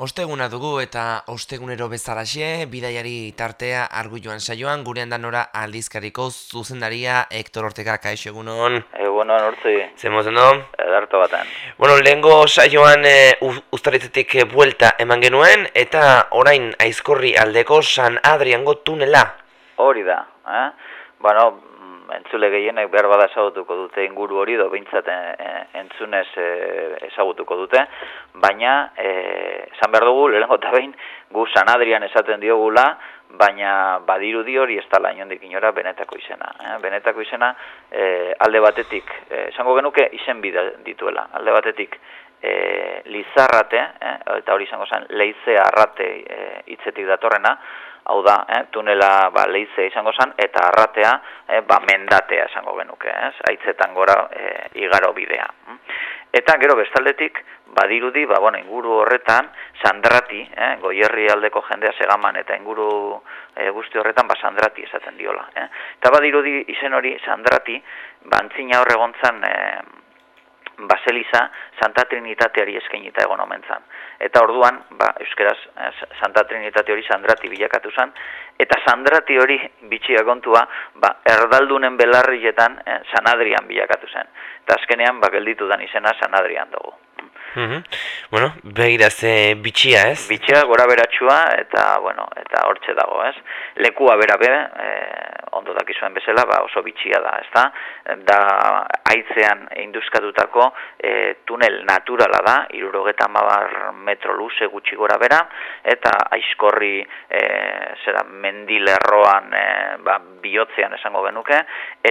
Osteguna dugu eta ostegunero bezalaxe, bidaiari tartea argu joan saioan, gurean da nora aldizkariko zuzendaria Hector Ortega kaixo egunon. Egunon urtzi. Zemozen do? Edarto baten. Bueno, lehengo saioan e, ustaritzetik buelta eman genuen, eta orain aizkorri aldeko San Adriango tunela. Hori da, eh? Bueno, entzule gehienek behar bada ezagutuko dute inguru hori, do bintzat eh, entzunez eh, ezagutuko dute, baina eh, esan behar dugu, lehenko eta behin, gu San Adrian esaten diogula, baina badirudi hori ez tala inondik inora benetako izena. Eh? Benetako izena alde batetik, esango genuke izen bida dituela, alde batetik lizarrate, eta hori izango zen leize arrate hitzetik datorrena, hau da, eh, tunela ba, leize izango zen, eta arratea eh, ba, mendatea esango genuke, ez? Aitzetan gora eh, igaro bidea. Eta gero bestaldetik, badirudi, ba, bueno, inguru horretan, sandrati, eh, goierri aldeko jendea segaman eta inguru eh, guzti horretan, ba, sandrati esaten diola. Eh? Eta badirudi izen hori, sandrati, bantzina horregontzan, eh, baseliza Santa Trinitateari eskainita egon omentzan. Eta orduan, ba, euskeraz, eh, Santa Trinitate hori sandrati bilakatu zen, eta sandrati hori bitxia kontua, ba, erdaldunen belarrietan eh, San Adrian bilakatu zen. Eta azkenean, ba, gelditu dan izena San Adrian dugu. Mm Bueno, begira ze bitxia, ez? Bitxia gora beratxua eta, bueno, eta hortxe dago, ez? Lekua bera be, e, ondo dakizuen bezala, ba, oso bitxia da, ez da? Aitzean induzkatutako e, tunel naturala da, irurogeta mabar metro luze gutxi gora bera, eta aizkorri, e, zera, mendilerroan, e, ba, bihotzean esango genuke,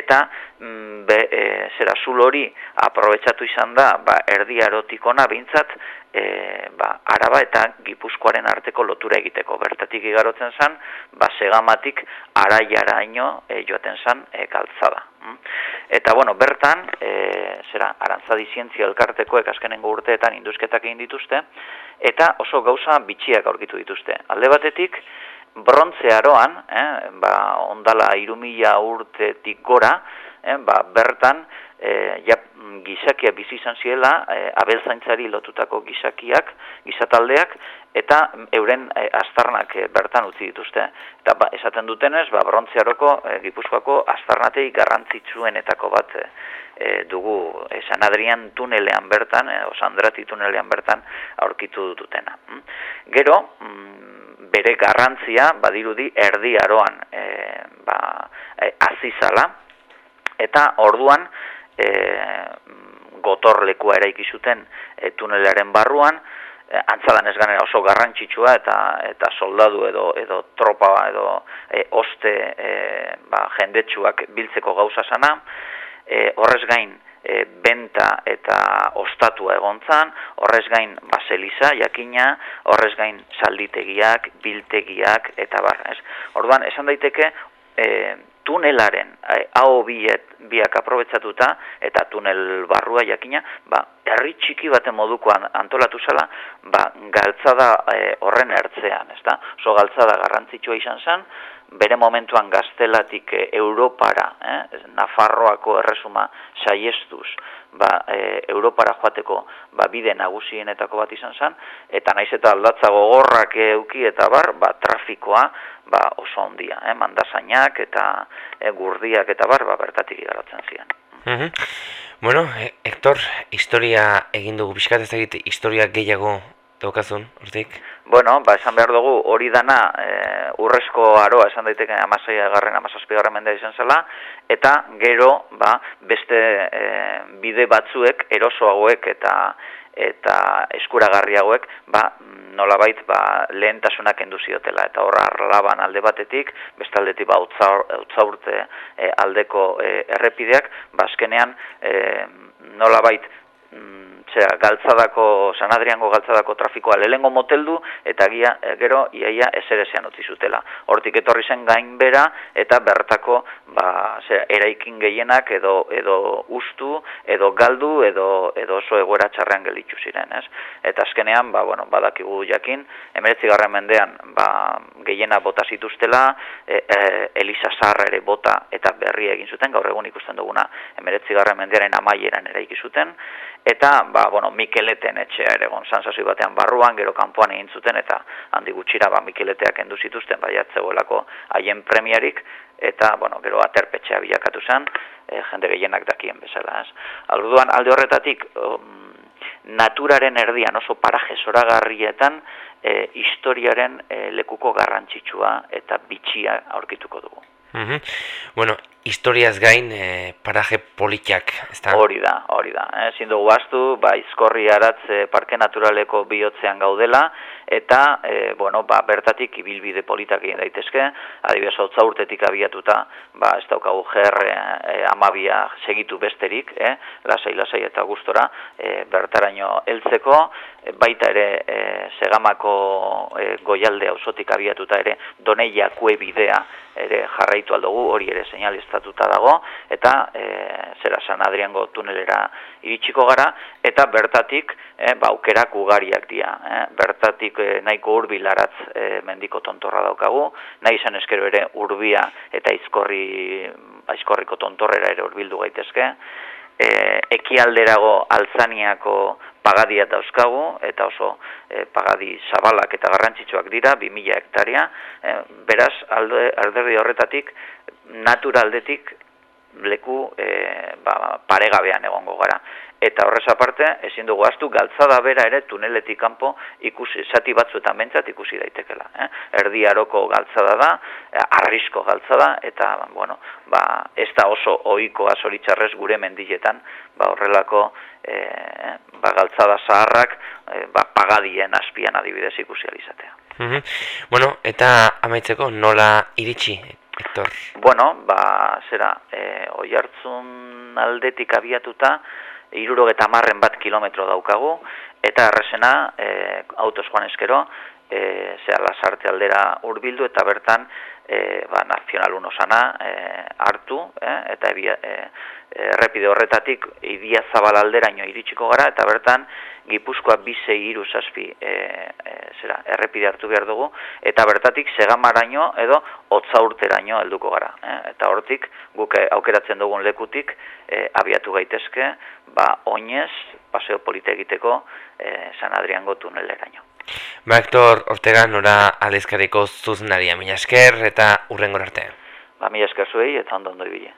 eta, mm, be, e, zera, zul hori, aprobetsatu izan da, ba, erdi erotikona bintzat, e, ba, araba eta gipuzkoaren arteko lotura egiteko. Bertatik igarotzen zen, ba, segamatik araiara e, joaten zen e, galtzada. Mm? Eta, bueno, bertan, e, zera, arantzadi zientzia elkarteko ekaskenengo urteetan induzketak egin dituzte, eta oso gauza bitxiak aurkitu dituzte. Alde batetik, brontze aroan, eh, ba, ondala irumila urtetik gora, eh, ba, bertan, e, ja, gizakia bizi izan ziela, e, abelzaintzari lotutako gizakiak, gizataldeak, eta euren e, astarnak e, bertan utzi dituzte. Eta ba, esaten dutenez, ba, brontziaroko e, gipuzkoako astarnatei garrantzitsuenetako bat e, e dugu e, San Adrian tunelean bertan, e, osandrati tunelean bertan aurkitu dutena. Mm? Gero, mm, bere garrantzia, badirudi, erdi aroan e, ba, e, azizala, eta orduan, e, gotorlekua eraiki zuten e, tunelaren barruan, e, antzalan ez ganera oso garrantzitsua eta eta soldadu edo edo tropa edo e, oste e, ba, jendetsuak biltzeko gauza sana, e, horrez gain e, benta eta ostatua egontzan, horrez gain baseliza, jakina, horrez gain salditegiak, biltegiak, eta bar, ez. Orduan, esan daiteke, e, tunelaren eh, hau biet, biak aprobetsatuta eta tunel barrua jakina, ba, herri txiki baten modukoan antolatu zela, ba, galtzada eh, horren ertzean, ezta? So galtzada garrantzitsua izan zen, bere momentuan gaztelatik e, Europara, eh, Nafarroako erresuma saiestuz, ba, e, Europara joateko ba, bide nagusienetako bat izan zen, eta naiz eta aldatza gogorrak euki eta bar, ba, trafikoa ba, oso ondia, eh, mandazainak eta e, gurdiak eta bar, ba, bertatik igaratzen ziren. Mm Bueno, Hector, historia egin dugu, pixkat ez historia gehiago daukazun, hortik? Bueno, ba, esan behar dugu, hori dana e, urrezko aroa esan daiteke amazazpi garren mendea izan zela, eta gero, ba, beste e, bide batzuek, eroso hauek eta eta eskuragarriagoek, ba, nolabait ba, lehentasunak enduziotela, eta horra arlaban alde batetik, bestaldetik ba, utzaurte e, aldeko e, errepideak, ba, azkenean, e, nolabait, mm, zera, galtzadako, San Adriango galtzadako trafikoa lehengo moteldu, eta gia, eh, gero, iaia eserezean utzi zutela. Hortik etorri zen gain bera, eta bertako, ba, zera, eraikin gehienak, edo, edo ustu, edo galdu, edo, edo oso egoera txarrean gelitzu ziren, ez? Eta azkenean, ba, bueno, badakigu jakin, emeretzi garren mendean, ba, gehiena bota zituztela, e, e, Elisa Sarra ere bota, eta berri egin zuten, gaur egun ikusten duguna, emeretzi garren mendearen amaieran eraiki zuten, eta ba, bueno, Mikeleten etxea ere egon zantzazui batean barruan, gero kanpoan egin zuten, eta handi gutxira ba, Mikeleteak endu zituzten, baiatzegoelako haien premiarik, eta bueno, gero aterpetxea bilakatu zen, e, jende gehienak dakien bezala. Ez. Alduan, alde horretatik, um, naturaren erdian oso paraje zoragarrietan, e, historiaren e, lekuko garrantzitsua eta bitxia aurkituko dugu. Mm Bueno, historiaz gain e, paraje politiak, ezta? Hori da, hori da. Eh? Zindu guaztu, ba, izkorri aratz parke naturaleko bihotzean gaudela, eta, e, bueno, ba, bertatik ibilbide politak egin daitezke, adibidez, hau urtetik abiatuta, ba, ez daukagu ger e, amabia segitu besterik, eh? lasai, lasai eta gustora, e, bertaraino heltzeko, e, baita ere, e, segamako e, goialde auzotik abiatuta ere, doneia kue bidea, ere jarraitu aldugu, hori ere seinaliztatuta dago, eta e, zera San Adriango tunelera iritsiko gara, eta bertatik e, ba, aukerak ugariak dira. E, bertatik e, nahiko urbilaratz e, mendiko tontorra daukagu, nahi izan eskero ere urbia eta izkorri, aizkorriko tontorrera ere urbildu gaitezke, e, ekialderago altzaniako pagadia dauzkagu, eta oso e, pagadi zabalak eta garrantzitsuak dira, 2000 hektaria, e, beraz, alde, alderdi horretatik, naturaldetik leku e, ba, paregabean egongo gara. Eta horrez aparte, ezin dugu astu, galtzada bera ere tuneletik kanpo ikusi, zati batzu eta mentzat ikusi daitekela. Eh? Erdi aroko galtzada da, arrisko galtzada, eta bueno, ba, ez da oso ohikoa zoritxarrez gure mendiletan, ba, horrelako e, ba, galtzada zaharrak e, ba, pagadien azpian adibidez ikusi alizatea. Mm Bueno, eta amaitzeko nola iritsi, Hector? Bueno, ba, zera, e, oi hartzun aldetik abiatuta, irurogeta marren bat kilometro daukagu, eta errezena, e, autos joan eskero, e, zera, lasarte aldera urbildu, eta bertan, e, ba, nazional unosana e, hartu, e, eta ebia, e, errepide horretatik idia zabal alderaino iritsiko gara, eta bertan Gipuzkoa bize iru zazpi e, e, zera, errepide hartu behar dugu, eta bertatik segamaraino edo otzaurteraino helduko gara. E, eta hortik guk aukeratzen dugun lekutik e, abiatu gaitezke, ba oinez, paseo polite egiteko e, San Adriango tuneleraino. Ba, Hector Ortega, nora aldizkariko zuzenaria, mila esker eta urrengor arte. Ba, mila esker zuei eta ondo ondo ibile.